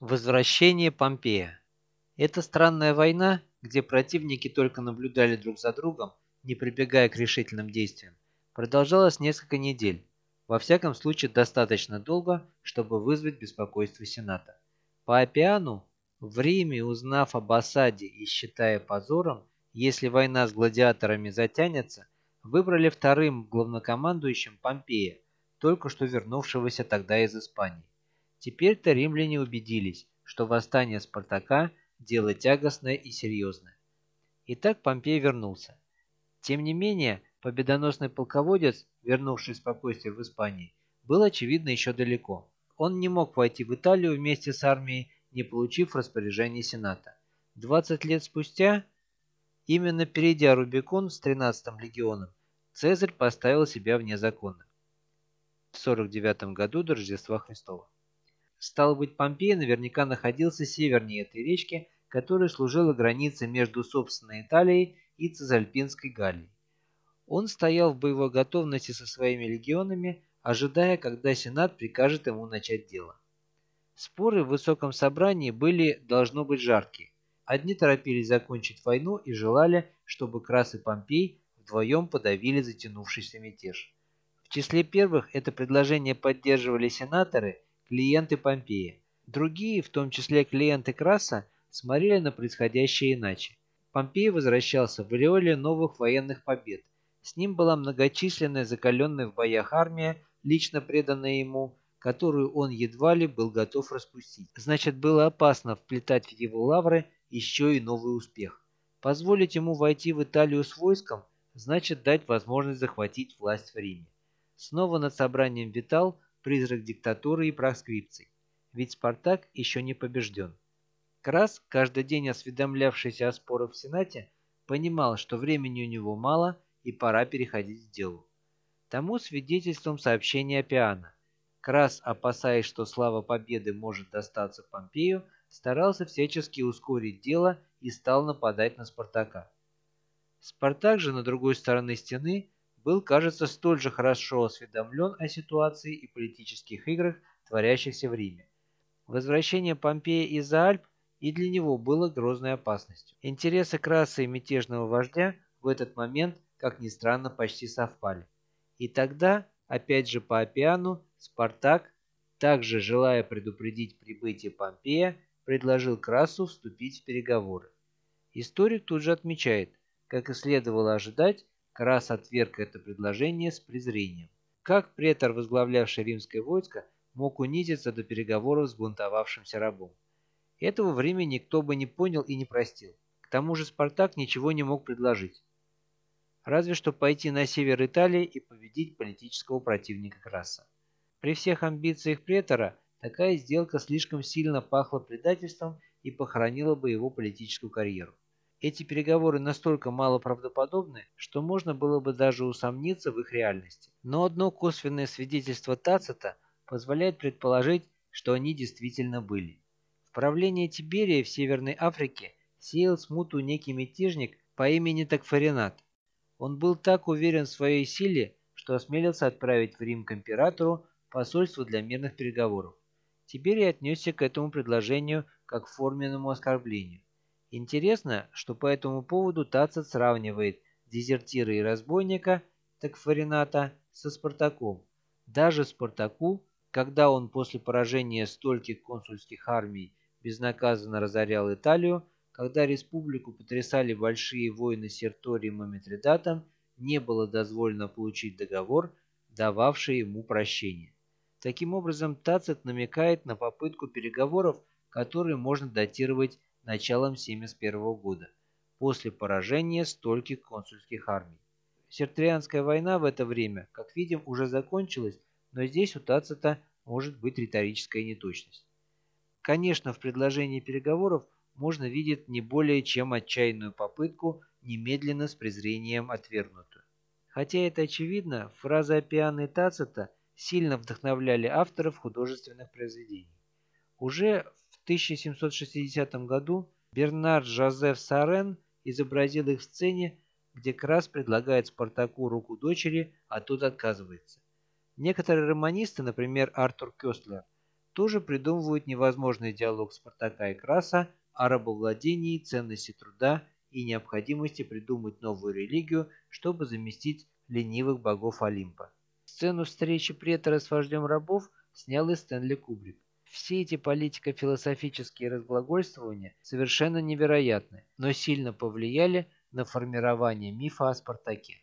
Возвращение Помпея. Эта странная война, где противники только наблюдали друг за другом, не прибегая к решительным действиям, продолжалась несколько недель, во всяком случае достаточно долго, чтобы вызвать беспокойство Сената. По Апиану, в Риме, узнав об осаде и считая позором, если война с гладиаторами затянется, выбрали вторым главнокомандующим Помпея, только что вернувшегося тогда из Испании. Теперь-то римляне убедились, что восстание Спартака – дело тягостное и серьезное. Итак, Помпей вернулся. Тем не менее, победоносный полководец, вернувший спокойствие в Испании, был, очевидно, еще далеко. Он не мог войти в Италию вместе с армией, не получив распоряжение Сената. 20 лет спустя, именно перейдя Рубикон с 13-м легионом, Цезарь поставил себя вне закона. В 49 году до Рождества Христова. Стало быть, Помпей наверняка находился севернее этой речки, которая служила границей между собственной Италией и Цезальпинской Галлией. Он стоял в боевой готовности со своими легионами, ожидая, когда Сенат прикажет ему начать дело. Споры в высоком собрании были, должно быть, жаркие. Одни торопились закончить войну и желали, чтобы Крас и Помпей вдвоем подавили затянувшийся мятеж. В числе первых это предложение поддерживали сенаторы – клиенты Помпея. Другие, в том числе клиенты Краса, смотрели на происходящее иначе. Помпей возвращался в ореоле новых военных побед. С ним была многочисленная закаленная в боях армия, лично преданная ему, которую он едва ли был готов распустить. Значит, было опасно вплетать в его лавры еще и новый успех. Позволить ему войти в Италию с войском, значит дать возможность захватить власть в Риме. Снова над собранием витал призрак диктатуры и проскрипций. Ведь Спартак еще не побежден. Крас, каждый день осведомлявшийся о спорах в Сенате, понимал, что времени у него мало и пора переходить к делу. Тому свидетельством сообщения Пиана. Крас, опасаясь, что слава победы может достаться Помпею, старался всячески ускорить дело и стал нападать на Спартака. Спартак же на другой стороне стены был, кажется, столь же хорошо осведомлен о ситуации и политических играх, творящихся в Риме. Возвращение Помпея из-за Альп и для него было грозной опасностью. Интересы Краса и мятежного вождя в этот момент, как ни странно, почти совпали. И тогда, опять же по Апиану, Спартак, также желая предупредить прибытие Помпея, предложил Красу вступить в переговоры. Историк тут же отмечает, как и следовало ожидать, Крас отверг это предложение с презрением. Как претор, возглавлявший римское войско, мог унизиться до переговоров с бунтовавшимся рабом? Этого времени никто бы не понял и не простил. К тому же Спартак ничего не мог предложить. Разве что пойти на север Италии и победить политического противника Краса. При всех амбициях претора такая сделка слишком сильно пахла предательством и похоронила бы его политическую карьеру. Эти переговоры настолько малоправдоподобны, что можно было бы даже усомниться в их реальности. Но одно косвенное свидетельство Тацита позволяет предположить, что они действительно были. В правлении Тиберия в Северной Африке сеял смуту некий мятежник по имени Такфаринат. Он был так уверен в своей силе, что осмелился отправить в Рим к императору посольство для мирных переговоров. Тиберий отнесся к этому предложению как к форменному оскорблению. Интересно, что по этому поводу Тацит сравнивает дезертира и разбойника Такфарината со Спартаком. Даже Спартаку, когда он после поражения стольких консульских армий безнаказанно разорял Италию, когда республику потрясали большие войны с Серторием и Митридатом, не было дозволено получить договор, дававший ему прощение. Таким образом, Тацит намекает на попытку переговоров, которые можно датировать началом 1971 года, после поражения стольких консульских армий. Сертрианская война в это время, как видим, уже закончилась, но здесь у Тацита может быть риторическая неточность. Конечно, в предложении переговоров можно видеть не более чем отчаянную попытку немедленно с презрением отвергнутую. Хотя это очевидно, фразы Апиана и Тацита сильно вдохновляли авторов художественных произведений. Уже 1760 году Бернард Жозеф Сарен изобразил их в сцене, где Крас предлагает Спартаку руку дочери, а тот отказывается. Некоторые романисты, например, Артур Кёстлер, тоже придумывают невозможный диалог Спартака и Краса о рабовладении, ценности труда и необходимости придумать новую религию, чтобы заместить ленивых богов Олимпа. Сцену встречи претора с вождем рабов снял и Стэнли Кубрик. Все эти политико-философические разглагольствования совершенно невероятны, но сильно повлияли на формирование мифа о Спартаке.